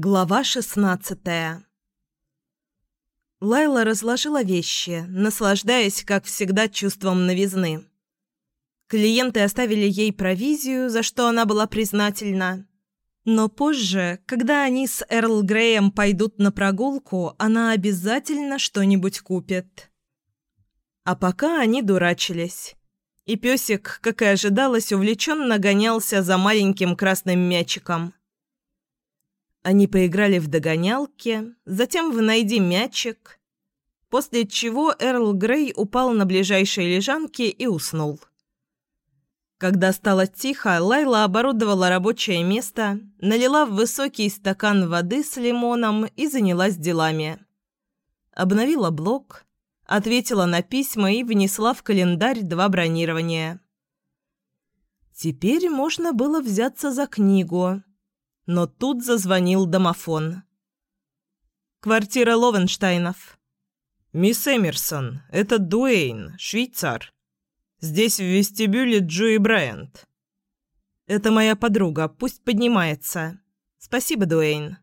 Глава шестнадцатая Лайла разложила вещи, наслаждаясь, как всегда, чувством новизны. Клиенты оставили ей провизию, за что она была признательна. Но позже, когда они с Эрл Греем пойдут на прогулку, она обязательно что-нибудь купит. А пока они дурачились. И песик, как и ожидалось, увлеченно гонялся за маленьким красным мячиком – они поиграли в догонялки, затем в «Найди мячик», после чего Эрл Грей упал на ближайшей лежанке и уснул. Когда стало тихо, Лайла оборудовала рабочее место, налила в высокий стакан воды с лимоном и занялась делами. Обновила блок, ответила на письма и внесла в календарь два бронирования. Теперь можно было взяться за книгу, но тут зазвонил домофон. «Квартира Ловенштайнов». «Мисс Эмерсон, это Дуэйн, швейцар. Здесь в вестибюле Джои Брайант». «Это моя подруга, пусть поднимается. Спасибо, Дуэйн».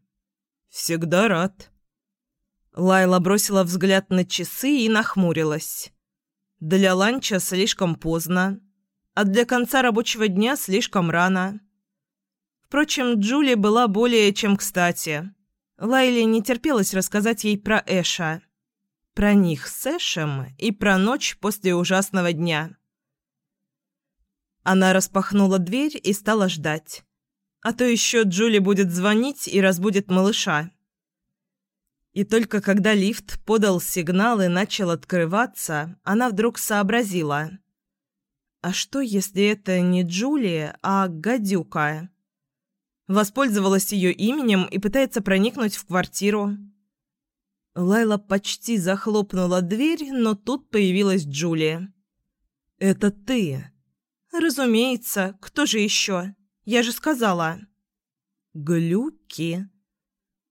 «Всегда рад». Лайла бросила взгляд на часы и нахмурилась. Для ланча слишком поздно, а для конца рабочего дня слишком рано. Впрочем, Джули была более чем кстати. Лайле не терпелось рассказать ей про Эша. Про них с Эшем и про ночь после ужасного дня. Она распахнула дверь и стала ждать. А то еще Джули будет звонить и разбудит малыша. И только когда лифт подал сигнал и начал открываться, она вдруг сообразила. А что, если это не Джули, а гадюка? Воспользовалась ее именем и пытается проникнуть в квартиру. Лайла почти захлопнула дверь, но тут появилась Джулия. «Это ты?» «Разумеется. Кто же еще? Я же сказала». «Глюки?»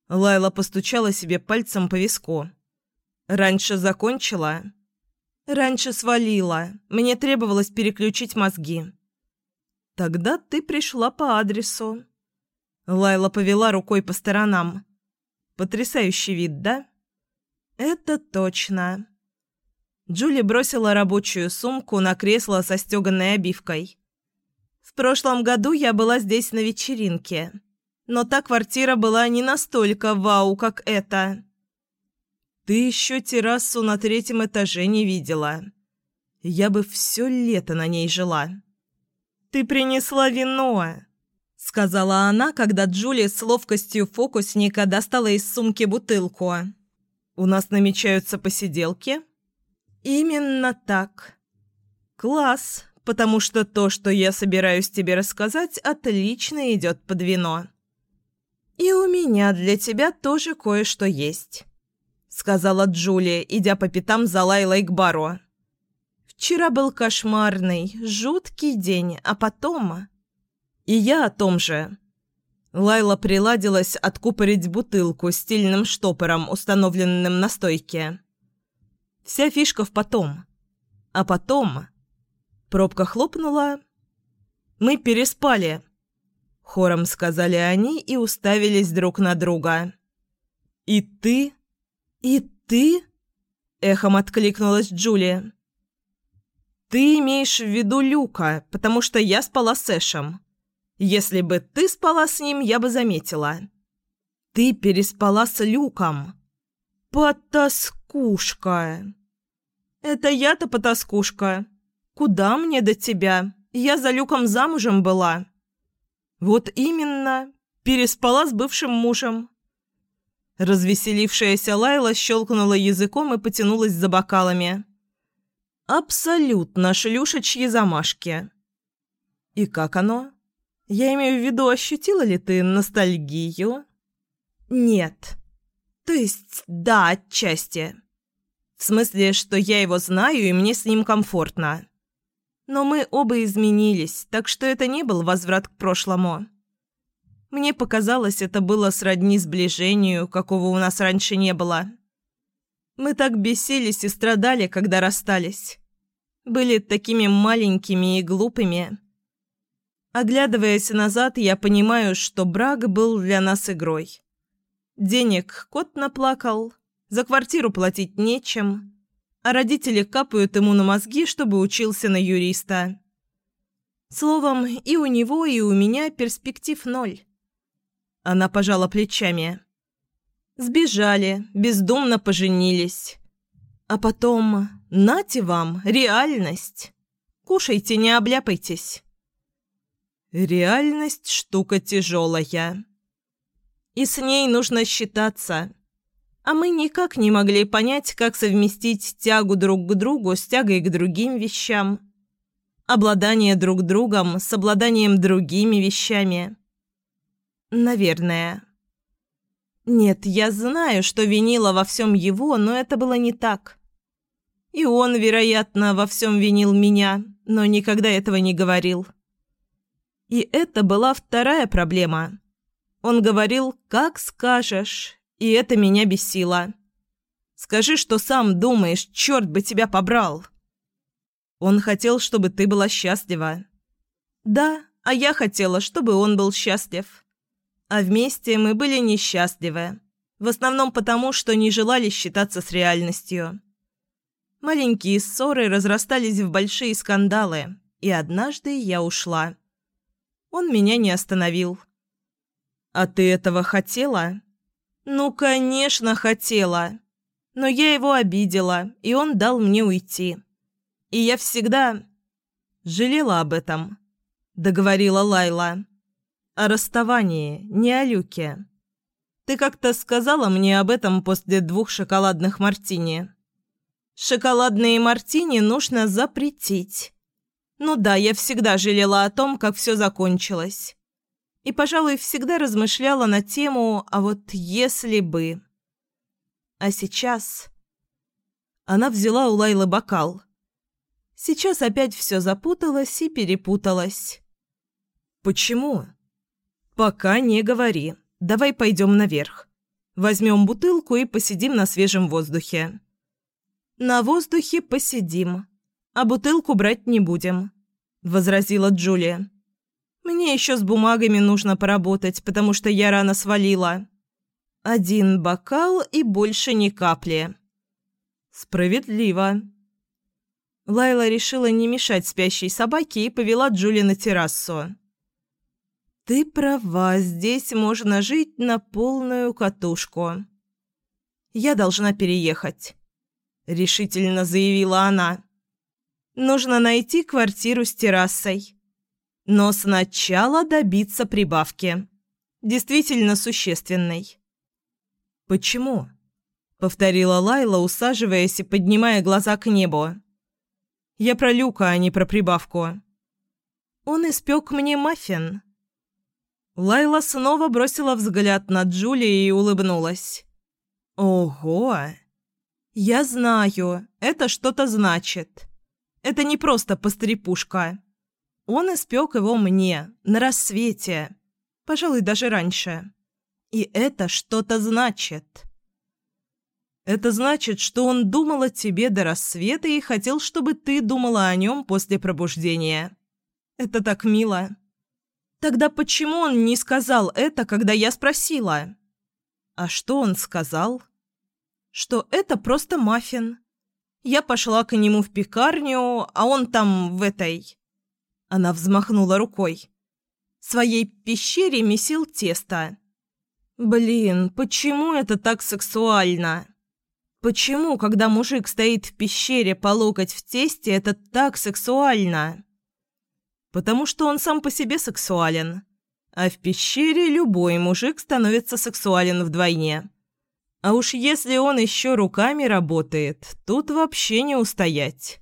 Лайла постучала себе пальцем по виску. «Раньше закончила?» «Раньше свалила. Мне требовалось переключить мозги». «Тогда ты пришла по адресу». Лайла повела рукой по сторонам. Потрясающий вид, да? Это точно. Джули бросила рабочую сумку на кресло со стеганой обивкой. В прошлом году я была здесь на вечеринке, но та квартира была не настолько вау, как эта. Ты еще террасу на третьем этаже не видела. Я бы все лето на ней жила. Ты принесла вино сказала она, когда Джулия с ловкостью фокусника достала из сумки бутылку. «У нас намечаются посиделки?» «Именно так. Класс, потому что то, что я собираюсь тебе рассказать, отлично идет под вино. И у меня для тебя тоже кое-что есть», — сказала Джулия, идя по пятам за Лайлой к бару. «Вчера был кошмарный, жуткий день, а потом...» И я о том же. Лайла приладилась откупорить бутылку стильным штопором, установленным на стойке. Вся фишка в потом. А потом... Пробка хлопнула. «Мы переспали», — хором сказали они и уставились друг на друга. «И ты? И ты?» — эхом откликнулась Джулия. «Ты имеешь в виду Люка, потому что я спала с Эшем. Если бы ты спала с ним, я бы заметила. Ты переспала с Люком. Потаскушка. Это я-то потаскушка. Куда мне до тебя? Я за Люком замужем была. Вот именно. Переспала с бывшим мужем. Развеселившаяся Лайла щелкнула языком и потянулась за бокалами. Абсолютно шлюшечьи замашки. И как оно? Я имею в виду, ощутила ли ты ностальгию? Нет. То есть, да, отчасти. В смысле, что я его знаю, и мне с ним комфортно. Но мы оба изменились, так что это не был возврат к прошлому. Мне показалось, это было сродни сближению, какого у нас раньше не было. Мы так бесились и страдали, когда расстались. Были такими маленькими и глупыми. Оглядываясь назад, я понимаю, что брак был для нас игрой. Денег кот наплакал, за квартиру платить нечем, а родители капают ему на мозги, чтобы учился на юриста. Словом, и у него, и у меня перспектив ноль. Она пожала плечами. Сбежали, бездумно поженились. А потом, нате вам, реальность. Кушайте, не обляпайтесь. Реальность – штука тяжелая. И с ней нужно считаться. А мы никак не могли понять, как совместить тягу друг к другу с тягой к другим вещам. Обладание друг другом с обладанием другими вещами. Наверное. Нет, я знаю, что винила во всем его, но это было не так. И он, вероятно, во всем винил меня, но никогда этого не говорил. И это была вторая проблема. Он говорил «как скажешь», и это меня бесило. «Скажи, что сам думаешь, черт бы тебя побрал!» Он хотел, чтобы ты была счастлива. Да, а я хотела, чтобы он был счастлив. А вместе мы были несчастливы. В основном потому, что не желали считаться с реальностью. Маленькие ссоры разрастались в большие скандалы, и однажды я ушла. Он меня не остановил. «А ты этого хотела?» «Ну, конечно, хотела. Но я его обидела, и он дал мне уйти. И я всегда...» «Жалела об этом», — договорила Лайла о расставании, не о Люке. Ты как-то сказала мне об этом после двух шоколадных мартини. Шоколадные мартини нужно запретить. Ну да, я всегда жалела о том, как все закончилось. И, пожалуй, всегда размышляла на тему «а вот если бы...» А сейчас... Она взяла у Лайлы бокал. Сейчас опять все запуталось и перепуталось. «Почему?» «Пока не говори. Давай пойдем наверх. Возьмем бутылку и посидим на свежем воздухе». «На воздухе посидим, а бутылку брать не будем», — возразила Джулия. «Мне еще с бумагами нужно поработать, потому что я рано свалила. Один бокал и больше ни капли». «Справедливо». Лайла решила не мешать спящей собаке и повела Джули на террасу. «Ты права, здесь можно жить на полную катушку». «Я должна переехать», — решительно заявила она. «Нужно найти квартиру с террасой. Но сначала добиться прибавки. Действительно существенной». «Почему?» — повторила Лайла, усаживаясь и поднимая глаза к небу. «Я про Люка, а не про прибавку». «Он испек мне маффин», Лайла снова бросила взгляд на Джули и улыбнулась. «Ого! Я знаю, это что-то значит. Это не просто пострепушка. Он испек его мне, на рассвете. Пожалуй, даже раньше. И это что-то значит». «Это значит, что он думал о тебе до рассвета и хотел, чтобы ты думала о нем после пробуждения. Это так мило». Тогда почему он не сказал это, когда я спросила? А что он сказал? Что это просто маффин. Я пошла к нему в пекарню, а он там в этой... Она взмахнула рукой. В своей пещере месил тесто. Блин, почему это так сексуально? Почему, когда мужик стоит в пещере по локоть в тесте, это так сексуально? потому что он сам по себе сексуален. А в пещере любой мужик становится сексуален вдвойне. А уж если он еще руками работает, тут вообще не устоять.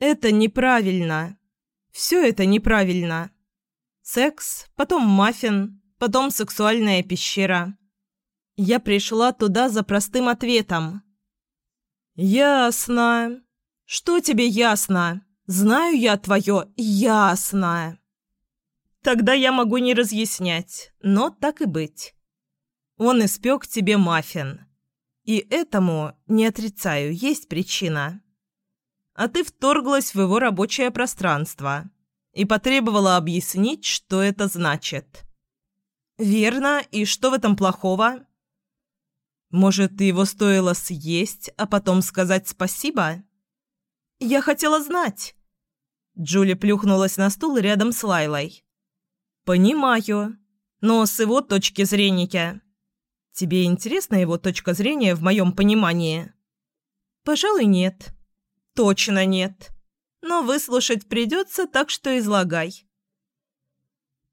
Это неправильно. Все это неправильно. Секс, потом маффин, потом сексуальная пещера. Я пришла туда за простым ответом. «Ясно. Что тебе ясно?» Знаю я твое ясно. Тогда я могу не разъяснять, но так и быть. Он испек тебе маффин. И этому, не отрицаю, есть причина. А ты вторглась в его рабочее пространство и потребовала объяснить, что это значит. Верно, и что в этом плохого? Может, его стоило съесть, а потом сказать спасибо? Я хотела знать. Джули плюхнулась на стул рядом с Лайлой. «Понимаю. Но с его точки зрения...» «Тебе интересна его точка зрения в моем понимании?» «Пожалуй, нет». «Точно нет. Но выслушать придется, так что излагай».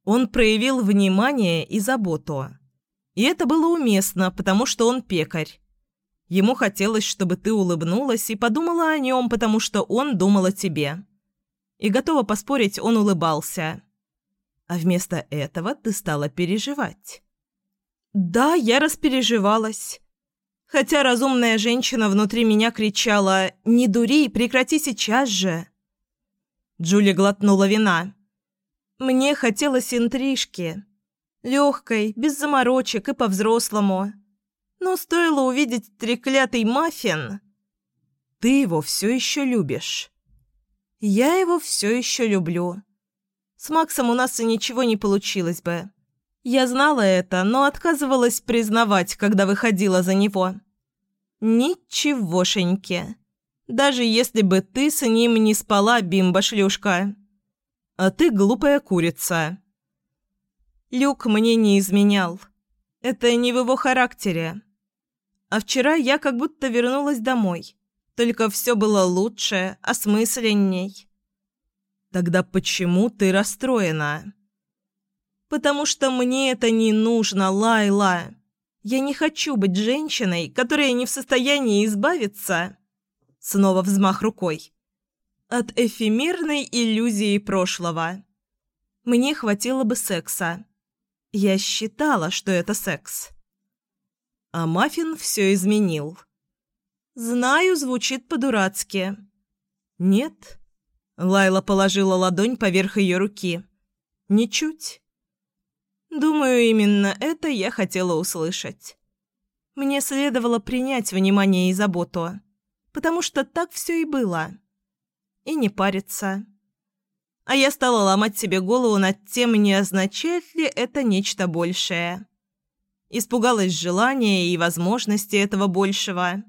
Он проявил внимание и заботу. И это было уместно, потому что он пекарь. Ему хотелось, чтобы ты улыбнулась и подумала о нем, потому что он думал о тебе. И готова поспорить, он улыбался. А вместо этого ты стала переживать. Да, я распереживалась. Хотя разумная женщина внутри меня кричала «Не дури, прекрати сейчас же!» Джули глотнула вина. Мне хотелось интрижки. Легкой, без заморочек и по-взрослому. Но стоило увидеть треклятый маффин... Ты его все еще любишь. Я его все еще люблю. С Максом у нас и ничего не получилось бы. Я знала это, но отказывалась признавать, когда выходила за него. Ничегошеньки. Даже если бы ты с ним не спала, бимба-шлюшка а ты глупая курица». Люк мне не изменял. Это не в его характере. А вчера я как будто вернулась домой. Только все было лучше, осмысленней. Тогда почему ты расстроена? Потому что мне это не нужно, Лайла. Я не хочу быть женщиной, которая не в состоянии избавиться. Снова взмах рукой от эфемерной иллюзии прошлого. Мне хватило бы секса. Я считала, что это секс. А Маффин все изменил. «Знаю, звучит по-дурацки». «Нет». Лайла положила ладонь поверх ее руки. «Ничуть». Думаю, именно это я хотела услышать. Мне следовало принять внимание и заботу, потому что так все и было и не париться. А я стала ломать себе голову над тем, не означает ли это нечто большее. Испугалась желания и возможности этого большего.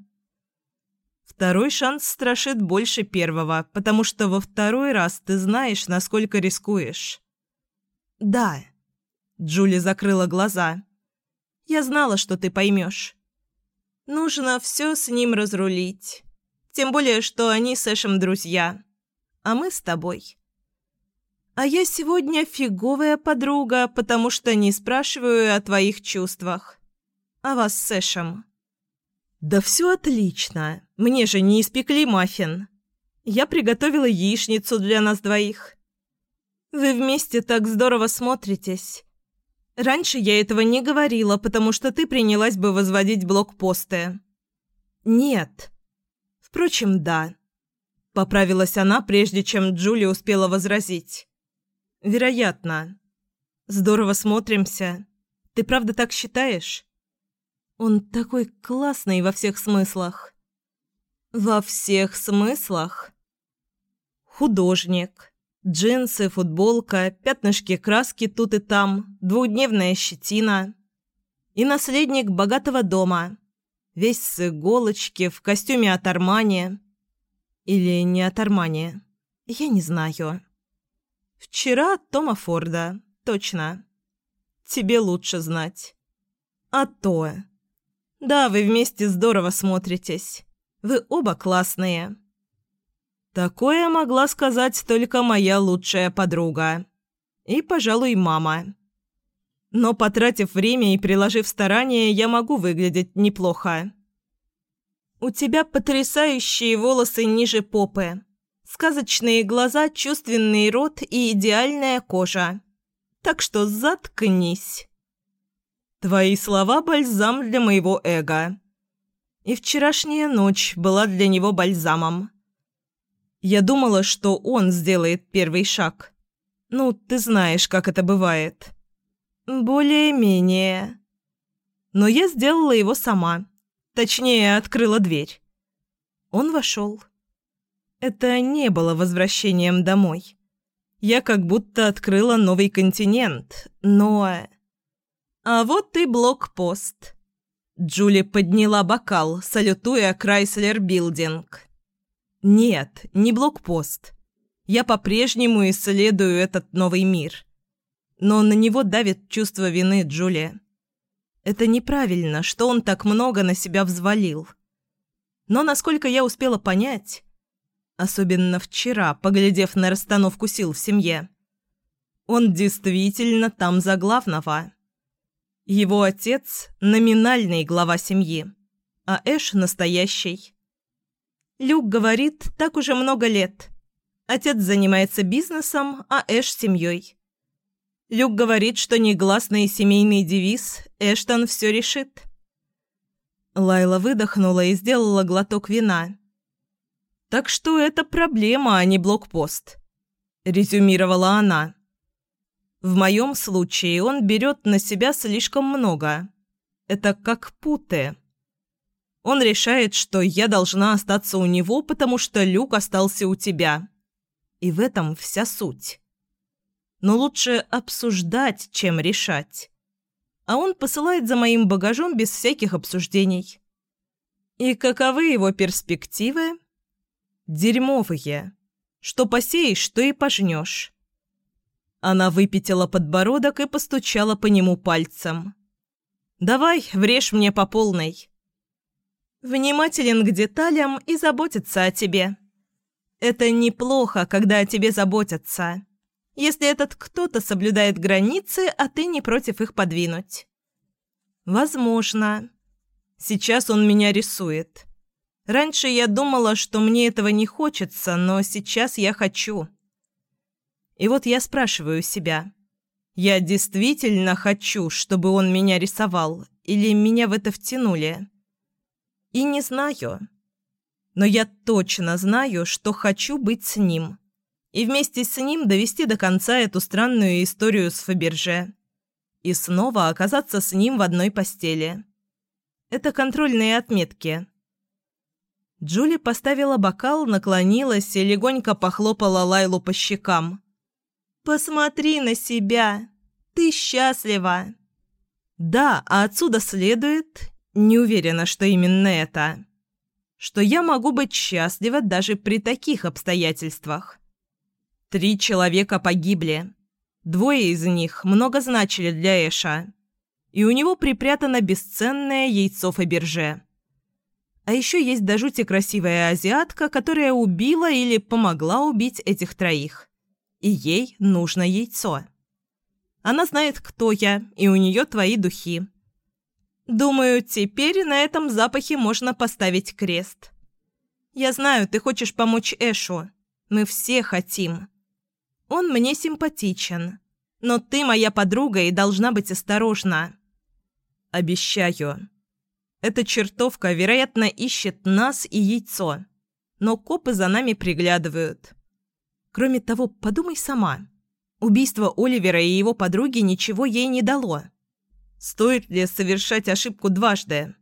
Второй шанс страшит больше первого, потому что во второй раз ты знаешь, насколько рискуешь. «Да», — Джули закрыла глаза. «Я знала, что ты поймешь. Нужно все с ним разрулить». Тем более, что они с Эшем друзья. А мы с тобой. А я сегодня фиговая подруга, потому что не спрашиваю о твоих чувствах. А вас с Эшем. Да все отлично. Мне же не испекли маффин. Я приготовила яичницу для нас двоих. Вы вместе так здорово смотритесь. Раньше я этого не говорила, потому что ты принялась бы возводить блокпосты. Нет. Впрочем, да. Поправилась она, прежде чем Джули успела возразить. Вероятно. Здорово смотримся. Ты правда так считаешь? Он такой классный во всех смыслах. Во всех смыслах? Художник. Джинсы, футболка, пятнышки краски тут и там, двухдневная щетина. И наследник богатого дома весь с иголочки, в костюме от Армани. Или не от Армани. Я не знаю. Вчера Тома Форда, точно. Тебе лучше знать. А то. Да, вы вместе здорово смотритесь. Вы оба классные. Такое могла сказать только моя лучшая подруга. И, пожалуй, мама. Но, потратив время и приложив старания, я могу выглядеть неплохо. У тебя потрясающие волосы ниже попы, сказочные глаза, чувственный рот и идеальная кожа. Так что заткнись. Твои слова – бальзам для моего эго. И вчерашняя ночь была для него бальзамом. Я думала, что он сделает первый шаг. Ну, ты знаешь, как это бывает. «Более-менее». Но я сделала его сама. Точнее, открыла дверь. Он вошел. Это не было возвращением домой. Я как будто открыла новый континент, но... А вот и блокпост. Джули подняла бокал, салютуя Крайслер Билдинг. «Нет, не блокпост. Я по-прежнему исследую этот новый мир. Но на него давит чувство вины Джули. Это неправильно, что он так много на себя взвалил. Но, насколько я успела понять, особенно вчера, поглядев на расстановку сил в семье, он действительно там за главного. Его отец – номинальный глава семьи, а Эш – настоящий. Люк говорит, так уже много лет. Отец занимается бизнесом, а Эш – семьей. Люк говорит, что негласный семейный девиз «Эштон все решит». Лайла выдохнула и сделала глоток вина. «Так что это проблема, а не блокпост», – резюмировала она. В моем случае он берет на себя слишком много. Это как путы. Он решает, что я должна остаться у него, потому что Люк остался у тебя. И в этом вся суть. Но лучше обсуждать, чем решать. А он посылает за моим багажом без всяких обсуждений. И каковы его перспективы? Дерьмовые. Что посеешь, что и пожнешь. Она выпятила подбородок и постучала по нему пальцем. «Давай, врежь мне по полной». «Внимателен к деталям и заботится о тебе. Это неплохо, когда о тебе заботятся, если этот кто-то соблюдает границы, а ты не против их подвинуть». «Возможно. Сейчас он меня рисует. Раньше я думала, что мне этого не хочется, но сейчас я хочу». И вот я спрашиваю себя, я действительно хочу, чтобы он меня рисовал, или меня в это втянули? И не знаю. Но я точно знаю, что хочу быть с ним. И вместе с ним довести до конца эту странную историю с Фаберже. И снова оказаться с ним в одной постели. Это контрольные отметки. Джули поставила бокал, наклонилась и легонько похлопала Лайлу по щекам. «Посмотри на себя! Ты счастлива!» «Да, а отсюда следует...» Не уверена, что именно это. Что я могу быть счастлива даже при таких обстоятельствах. Три человека погибли. Двое из них много значили для Эша. И у него припрятано бесценное яйцо Фаберже. А еще есть до жути красивая азиатка, которая убила или помогла убить этих троих и ей нужно яйцо. Она знает, кто я, и у нее твои духи. Думаю, теперь на этом запахе можно поставить крест. Я знаю, ты хочешь помочь Эшу. Мы все хотим. Он мне симпатичен. Но ты моя подруга и должна быть осторожна. Обещаю. Эта чертовка, вероятно, ищет нас и яйцо. Но копы за нами приглядывают. Кроме того, подумай сама. Убийство Оливера и его подруги ничего ей не дало. Стоит ли совершать ошибку дважды?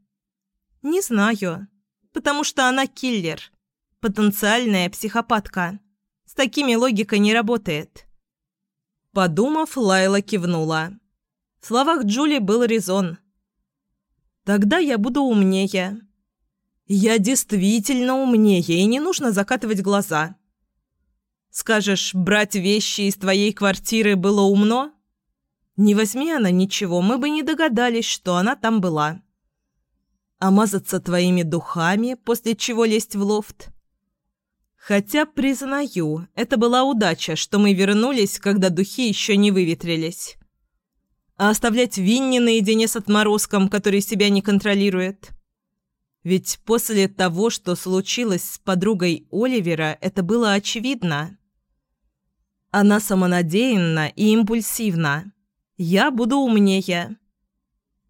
Не знаю. Потому что она киллер. Потенциальная психопатка. С такими логика не работает. Подумав, Лайла кивнула. В словах Джули был резон. «Тогда я буду умнее». «Я действительно умнее, и не нужно закатывать глаза. Скажешь, брать вещи из твоей квартиры было умно? Не возьми она ничего, мы бы не догадались, что она там была. А мазаться твоими духами, после чего лезть в лофт? Хотя, признаю, это была удача, что мы вернулись, когда духи еще не выветрились. А оставлять Винни наедине с отморозком, который себя не контролирует... Ведь после того, что случилось с подругой Оливера, это было очевидно. Она самонадеянна и импульсивна. Я буду умнее.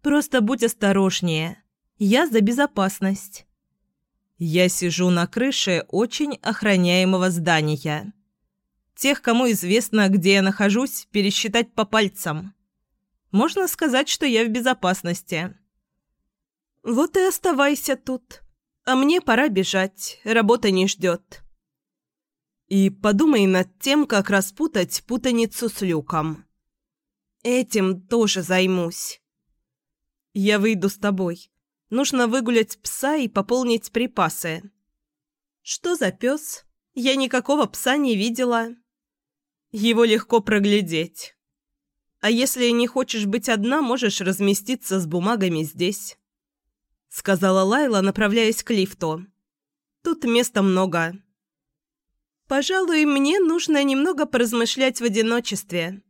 Просто будь осторожнее. Я за безопасность. Я сижу на крыше очень охраняемого здания. Тех, кому известно, где я нахожусь, пересчитать по пальцам. Можно сказать, что я в безопасности. Вот и оставайся тут. А мне пора бежать, работа не ждет. И подумай над тем, как распутать путаницу с люком. Этим тоже займусь. Я выйду с тобой. Нужно выгулять пса и пополнить припасы. Что за пес? Я никакого пса не видела. Его легко проглядеть. А если не хочешь быть одна, можешь разместиться с бумагами здесь», — сказала Лайла, направляясь к лифту. «Тут места много». «Пожалуй, мне нужно немного поразмышлять в одиночестве.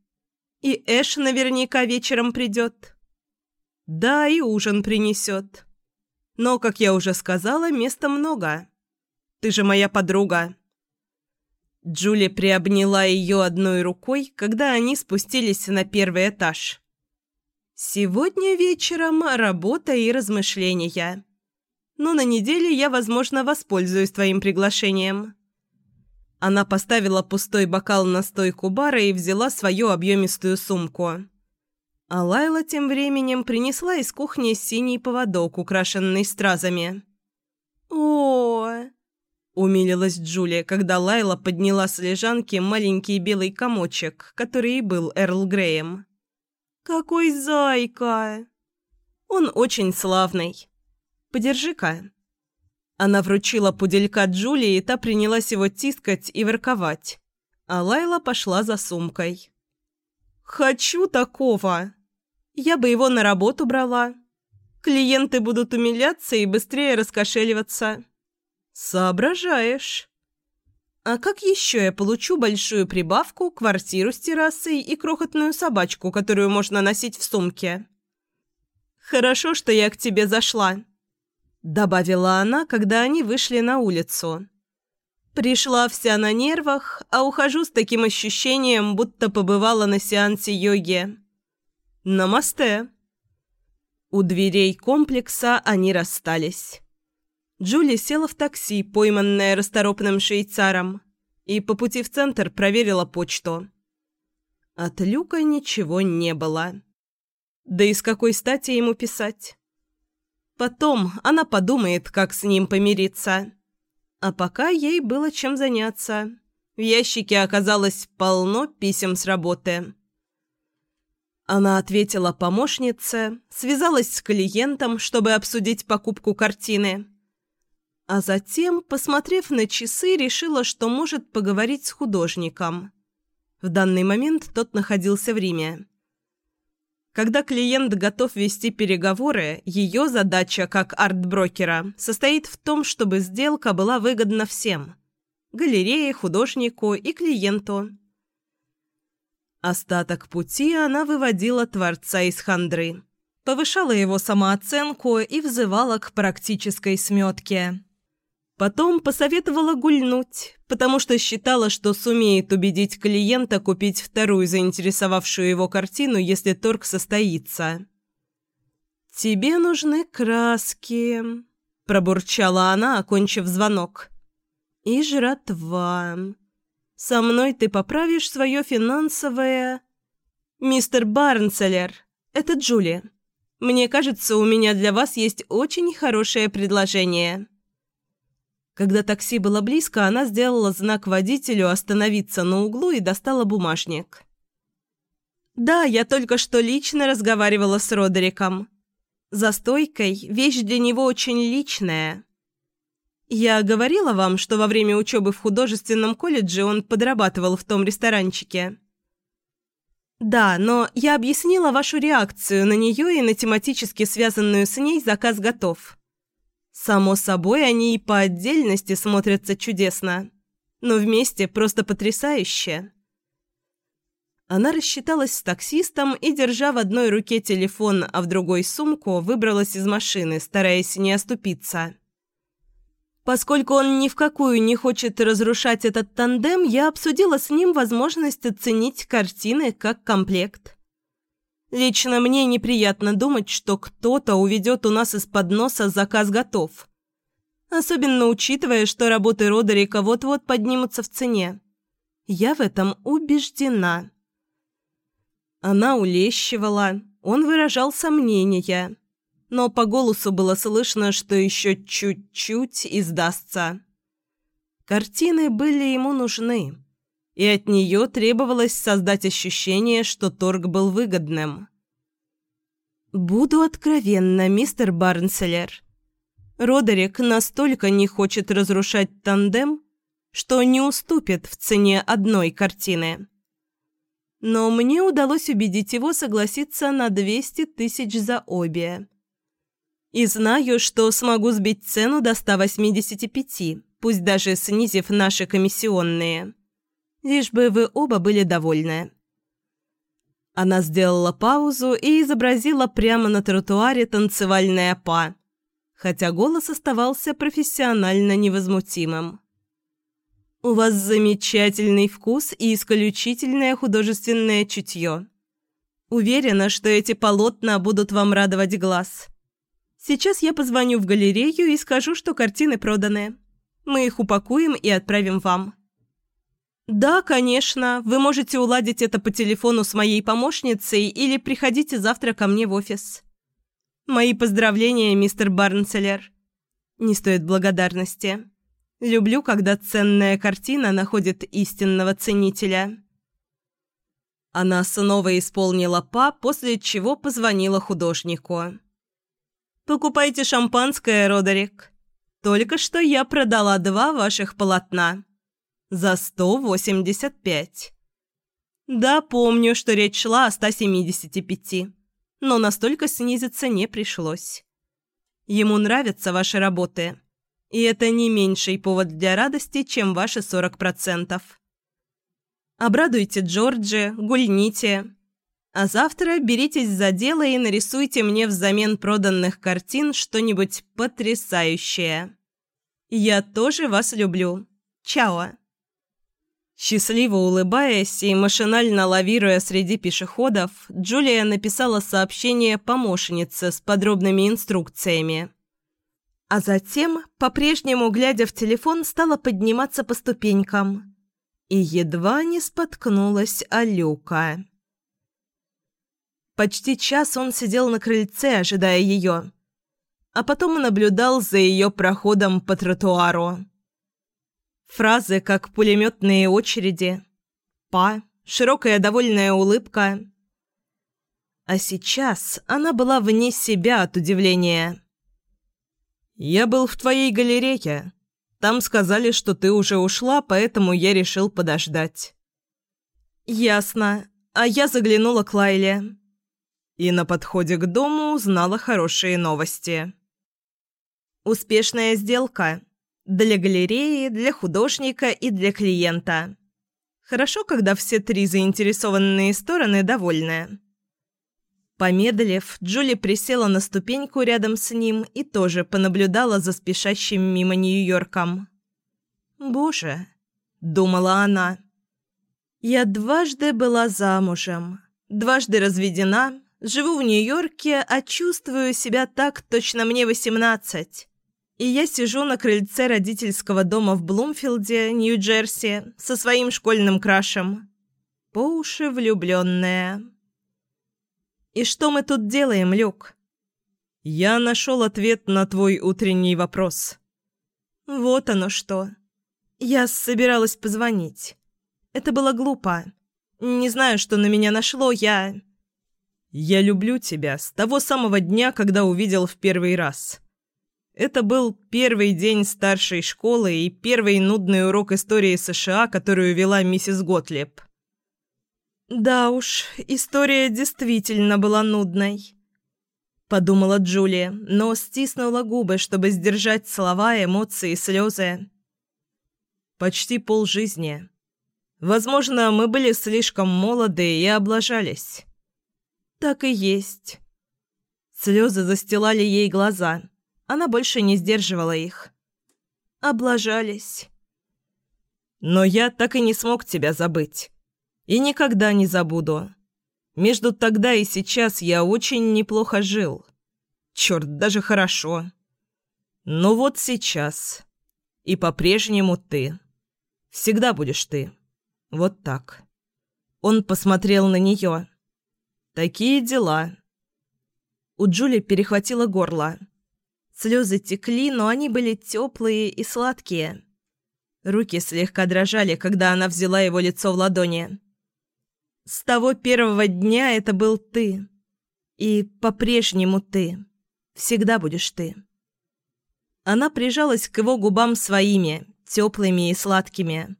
И Эш наверняка вечером придет. Да, и ужин принесет. Но, как я уже сказала, места много. Ты же моя подруга». Джули приобняла ее одной рукой, когда они спустились на первый этаж. «Сегодня вечером работа и размышления. Но на неделе я, возможно, воспользуюсь твоим приглашением». Она поставила пустой бокал на стойку бара и взяла свою объемистую сумку. А Лайла тем временем принесла из кухни синий поводок, украшенный стразами. «О-о-о!» Умилилась Джулия, когда Лайла подняла с лежанки маленький белый комочек, который и был Эрл Греем. «Какой зайка!» «Он очень славный. Подержи-ка». Она вручила пуделька Джулии, и та принялась его тискать и ворковать. А Лайла пошла за сумкой. «Хочу такого! Я бы его на работу брала. Клиенты будут умиляться и быстрее раскошеливаться». «Соображаешь». «А как еще я получу большую прибавку, квартиру с террасой и крохотную собачку, которую можно носить в сумке?» «Хорошо, что я к тебе зашла», — добавила она, когда они вышли на улицу. «Пришла вся на нервах, а ухожу с таким ощущением, будто побывала на сеансе йоги». «Намасте». У дверей комплекса они расстались. Джули села в такси, пойманная расторопным швейцаром, и по пути в центр проверила почту. От Люка ничего не было. Да и с какой стати ему писать? Потом она подумает, как с ним помириться. А пока ей было чем заняться. В ящике оказалось полно писем с работы. Она ответила помощнице, связалась с клиентом, чтобы обсудить покупку картины – а затем, посмотрев на часы, решила, что может поговорить с художником. В данный момент тот находился в Риме. Когда клиент готов вести переговоры, ее задача как арт-брокера состоит в том, чтобы сделка была выгодна всем – галерее, художнику и клиенту. Остаток пути она выводила творца из хандры, повышала его самооценку и взывала к практической сметке. Потом посоветовала гульнуть, потому что считала, что сумеет убедить клиента купить вторую заинтересовавшую его картину, если торг состоится. «Тебе нужны краски», – пробурчала она, окончив звонок. «И жратва. Со мной ты поправишь свое финансовое...» «Мистер Барнцеллер, это Джули. Мне кажется, у меня для вас есть очень хорошее предложение». Когда такси было близко, она сделала знак водителю остановиться на углу и достала бумажник. «Да, я только что лично разговаривала с Родериком. За стойкой вещь для него очень личная. Я говорила вам, что во время учебы в художественном колледже он подрабатывал в том ресторанчике». «Да, но я объяснила вашу реакцию на нее и на тематически связанную с ней заказ готов». Само собой, они и по отдельности смотрятся чудесно, но вместе просто потрясающе. Она рассчиталась с таксистом и, держа в одной руке телефон, а в другой сумку, выбралась из машины, стараясь не оступиться. Поскольку он ни в какую не хочет разрушать этот тандем, я обсудила с ним возможность оценить картины как комплект. Лично мне неприятно думать, что кто-то уведет у нас из-под носа заказ готов. Особенно учитывая, что работы Родерика вот-вот поднимутся в цене. Я в этом убеждена. Она улещивала, он выражал сомнения, но по голосу было слышно, что еще чуть-чуть и сдастся. Картины были ему нужны и от нее требовалось создать ощущение, что торг был выгодным. «Буду откровенна, мистер Барнселлер. Родерик настолько не хочет разрушать тандем, что не уступит в цене одной картины. Но мне удалось убедить его согласиться на 200 тысяч за обе. И знаю, что смогу сбить цену до 185, пусть даже снизив наши комиссионные. Лишь бы вы оба были довольны. Она сделала паузу и изобразила прямо на тротуаре танцевальное па, хотя голос оставался профессионально невозмутимым. «У вас замечательный вкус и исключительное художественное чутье. Уверена, что эти полотна будут вам радовать глаз. Сейчас я позвоню в галерею и скажу, что картины проданы. Мы их упакуем и отправим вам». «Да, конечно. Вы можете уладить это по телефону с моей помощницей или приходите завтра ко мне в офис». «Мои поздравления, мистер Барнцеллер. Не стоит благодарности. Люблю, когда ценная картина находит истинного ценителя». Она снова исполнила па, после чего позвонила художнику. «Покупайте шампанское, Родерик. Только что я продала два ваших полотна» за 185. Да, помню, что речь шла о 175, но настолько снизиться не пришлось. Ему нравятся ваши работы, и это не меньший повод для радости, чем ваши 40%. Обрадуйте Джорджи, гульните. А завтра беритесь за дело и нарисуйте мне взамен проданных картин что-нибудь потрясающее. Я тоже вас люблю. Чао. Счастливо улыбаясь и машинально лавируя среди пешеходов, Джулия написала сообщение помощнице с подробными инструкциями. А затем, по-прежнему глядя в телефон, стала подниматься по ступенькам. И едва не споткнулась о Люка. Почти час он сидел на крыльце, ожидая ее, а потом наблюдал за ее проходом по тротуару. Фразы, как пулеметные очереди. Па, широкая довольная улыбка. А сейчас она была вне себя от удивления. «Я был в твоей галерее. Там сказали, что ты уже ушла, поэтому я решил подождать». «Ясно. А я заглянула к Лайле». И на подходе к дому узнала хорошие новости. «Успешная сделка. Для галереи, для художника и для клиента. Хорошо, когда все три заинтересованные стороны довольны. Помедлив, Джули присела на ступеньку рядом с ним и тоже понаблюдала за спешащим мимо Нью-Йорком. «Боже!» – думала она. «Я дважды была замужем, дважды разведена, живу в Нью-Йорке, а чувствую себя так, точно мне восемнадцать и я сижу на крыльце родительского дома в Блумфилде, Нью-Джерси, со своим школьным крашем. По уши влюбленная. «И что мы тут делаем, Люк?» «Я нашел ответ на твой утренний вопрос». «Вот оно что. Я собиралась позвонить. Это было глупо. Не знаю, что на меня нашло, я...» «Я люблю тебя с того самого дня, когда увидел в первый раз». Это был первый день старшей школы и первый нудный урок истории США, которую вела миссис Готлеб. «Да уж, история действительно была нудной», — подумала Джулия, но стиснула губы, чтобы сдержать слова, эмоции, слезы. «Почти полжизни. Возможно, мы были слишком молоды и облажались». «Так и есть». Слезы застилали ей глаза. Она больше не сдерживала их. Облажались. Но я так и не смог тебя забыть. И никогда не забуду. Между тогда и сейчас я очень неплохо жил. Черт, даже хорошо. Но вот сейчас. И по-прежнему ты. Всегда будешь ты. Вот так. Он посмотрел на нее. Такие дела. У Джули перехватило горло. Слезы текли, но они были теплые и сладкие. Руки слегка дрожали, когда она взяла его лицо в ладони. «С того первого дня это был ты. И по-прежнему ты. Всегда будешь ты. Она прижалась к его губам своими, теплыми и сладкими.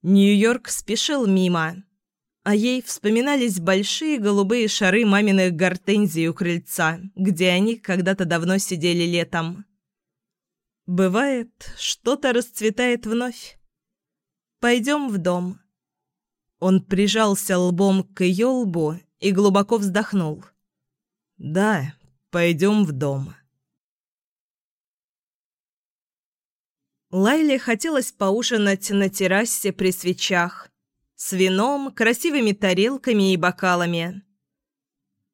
Нью-Йорк спешил мимо, а ей вспоминались большие голубые шары маминых гортензий у крыльца, где они когда-то давно сидели летом. Бывает, что-то расцветает вновь. Пойдем в дом. Он прижался лбом к ее лбу и глубоко вздохнул. Да, пойдем в дом. Лайле хотелось поужинать на террасе при свечах, с вином, красивыми тарелками и бокалами.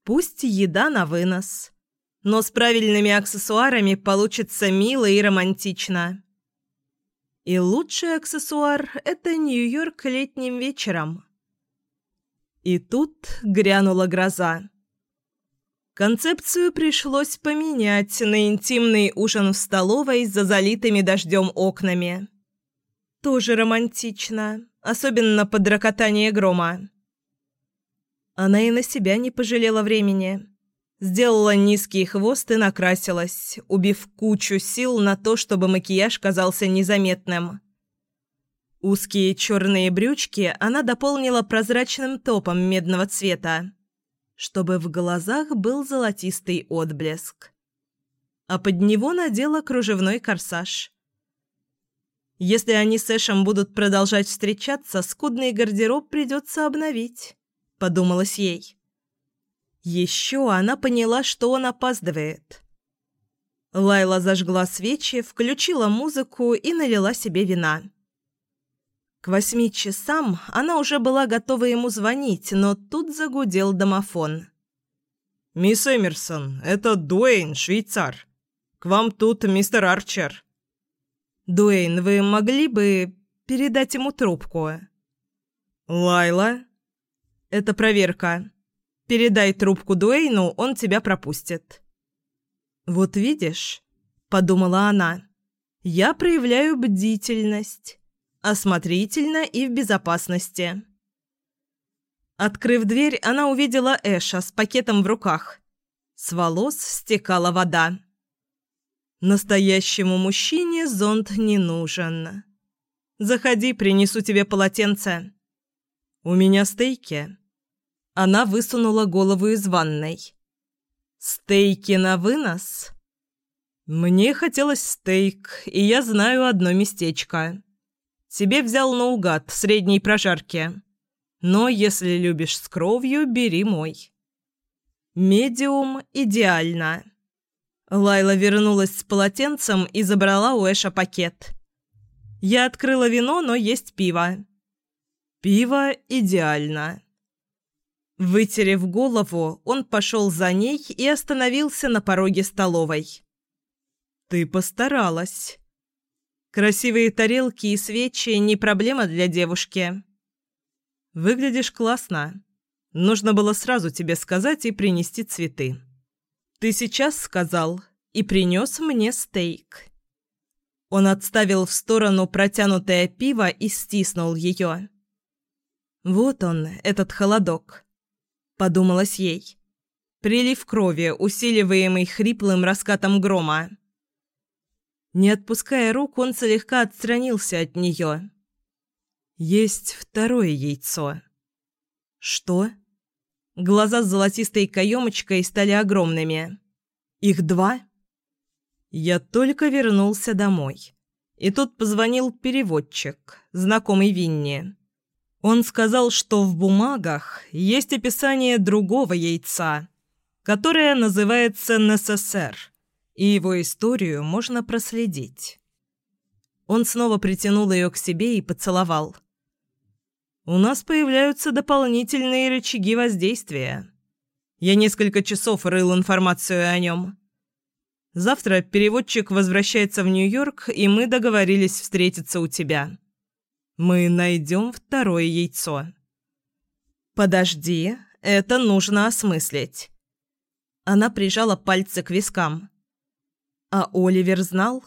Пусть еда на вынос, но с правильными аксессуарами получится мило и романтично. И лучший аксессуар – это Нью-Йорк летним вечером. И тут грянула гроза. Концепцию пришлось поменять на интимный ужин в столовой за залитыми дождем окнами. Тоже романтично, особенно под рокотание грома. Она и на себя не пожалела времени. Сделала низкий хвост и накрасилась, убив кучу сил на то, чтобы макияж казался незаметным. Узкие черные брючки она дополнила прозрачным топом медного цвета, чтобы в глазах был золотистый отблеск. А под него надела кружевной корсаж. Если они с Эшем будут продолжать встречаться, скудный гардероб придется обновить, подумалось ей. Еще она поняла, что он опаздывает. Лайла зажгла свечи, включила музыку и налила себе вина. К восьми часам она уже была готова ему звонить, но тут загудел домофон. «Мисс Эмерсон, это Дуэйн, швейцар. К вам тут мистер Арчер». «Дуэйн, вы могли бы передать ему трубку?» «Лайла?» «Это проверка. Передай трубку Дуэйну, он тебя пропустит». «Вот видишь», — подумала она, — «я проявляю бдительность, осмотрительно и в безопасности». Открыв дверь, она увидела Эша с пакетом в руках. С волос стекала вода. Настоящему мужчине зонт не нужен. «Заходи, принесу тебе полотенце». «У меня стейки», она высунула голову из ванной. «Стейки на вынос?» «Мне хотелось стейк, и я знаю одно местечко. Тебе взял наугад средней прожарки. Но если любишь с кровью, бери мой». «Медиум идеально». Лайла вернулась с полотенцем и забрала у Эша пакет. «Я открыла вино, но есть пиво». «Пиво идеально». Вытерев голову, он пошел за ней и остановился на пороге столовой. «Ты постаралась. Красивые тарелки и свечи не проблема для девушки. Выглядишь классно. Нужно было сразу тебе сказать и принести цветы. Ты сейчас сказал и принес мне стейк». Он отставил в сторону протянутое пиво и стиснул ее. «Вот он, этот холодок» подумалось ей. Прилив крови, усиливаемый хриплым раскатом грома. Не отпуская рук, он слегка отстранился от нее. Есть второе яйцо. Что? Глаза с золотистой каемочкой стали огромными. Их два? Я только вернулся домой. И тут позвонил переводчик, знакомый Винни. Он сказал, что в бумагах есть описание другого яйца, которое называется НССР, и его историю можно проследить. Он снова притянул ее к себе и поцеловал. «У нас появляются дополнительные рычаги воздействия. Я несколько часов рыл информацию о нем. Завтра переводчик возвращается в Нью-Йорк, и мы договорились встретиться у тебя». Мы найдем второе яйцо. Подожди, это нужно осмыслить. Она прижала пальцы к вискам. А Оливер знал?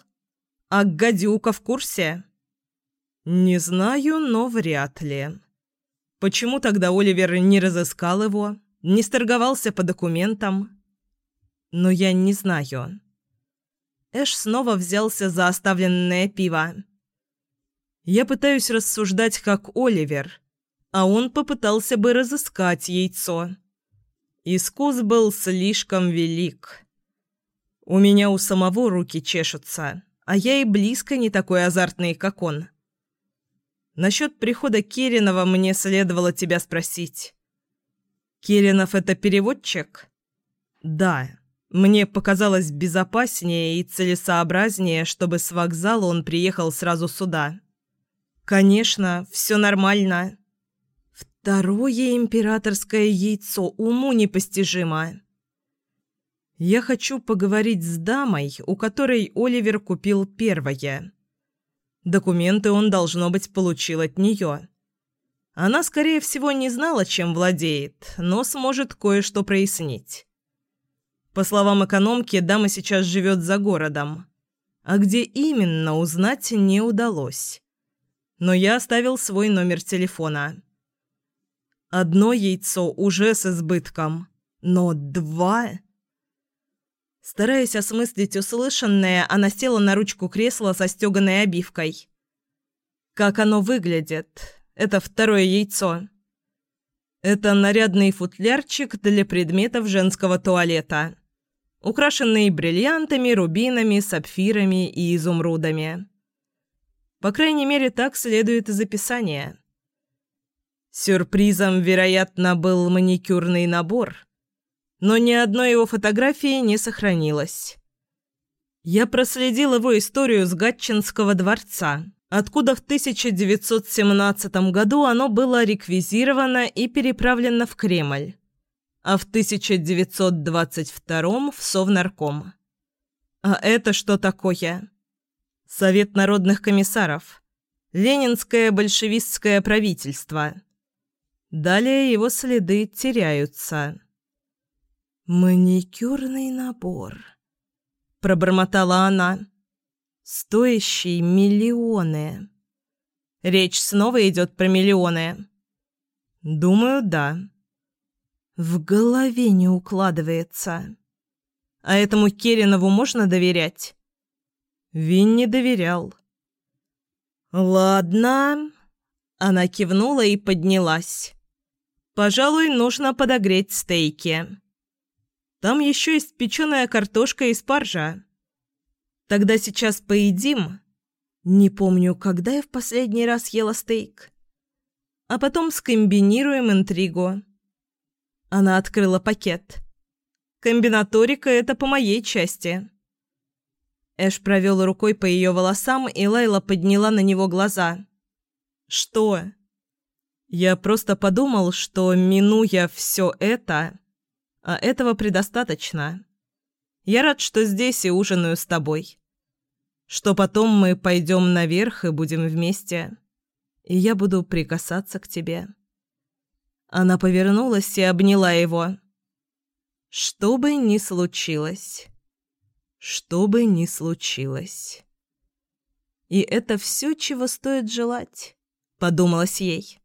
А гадюка в курсе? Не знаю, но вряд ли. Почему тогда Оливер не разыскал его? Не сторговался по документам. Но я не знаю. Эш снова взялся за оставленное пиво. Я пытаюсь рассуждать как Оливер, а он попытался бы разыскать яйцо. Искус был слишком велик. У меня у самого руки чешутся, а я и близко не такой азартный, как он. Насчет прихода Керенова мне следовало тебя спросить. Керенов — это переводчик? Да. Мне показалось безопаснее и целесообразнее, чтобы с вокзала он приехал сразу сюда. Конечно, все нормально. Второе императорское яйцо уму непостижимо. Я хочу поговорить с дамой, у которой Оливер купил первое. Документы он, должно быть, получил от нее. Она, скорее всего, не знала, чем владеет, но сможет кое-что прояснить. По словам экономки, дама сейчас живет за городом. А где именно, узнать не удалось. Но я оставил свой номер телефона. Одно яйцо уже с избытком, но два... Стараясь осмыслить услышанное, она села на ручку кресла со стеганой обивкой. «Как оно выглядит? Это второе яйцо». «Это нарядный футлярчик для предметов женского туалета, украшенный бриллиантами, рубинами, сапфирами и изумрудами. По крайней мере, так следует из описания». Сюрпризом, вероятно, был маникюрный набор – но ни одной его фотографии не сохранилось. Я проследил его историю с Гатчинского дворца, откуда в 1917 году оно было реквизировано и переправлено в Кремль, а в 1922 в Совнарком. А это что такое? Совет народных комиссаров. Ленинское большевистское правительство. Далее его следы теряются. «Маникюрный набор», — пробормотала она, — «стоящий миллионы». «Речь снова идет про миллионы?» «Думаю, да». В голове не укладывается. А этому Керинову можно доверять? Вин не доверял. «Ладно». Она кивнула и поднялась. «Пожалуй, нужно подогреть стейки». Там еще есть печеная картошка и спаржа. Тогда сейчас поедим. Не помню, когда я в последний раз ела стейк. А потом скомбинируем интригу. Она открыла пакет. Комбинаторика — это по моей части. Эш провел рукой по ее волосам, и Лайла подняла на него глаза. «Что?» «Я просто подумал, что, минуя все это...» А этого предостаточно. Я рад, что здесь и ужинаю с тобой. Что потом мы пойдем наверх и будем вместе. И я буду прикасаться к тебе». Она повернулась и обняла его. «Что бы ни случилось, что бы ни случилось». «И это все, чего стоит желать», — подумалось ей.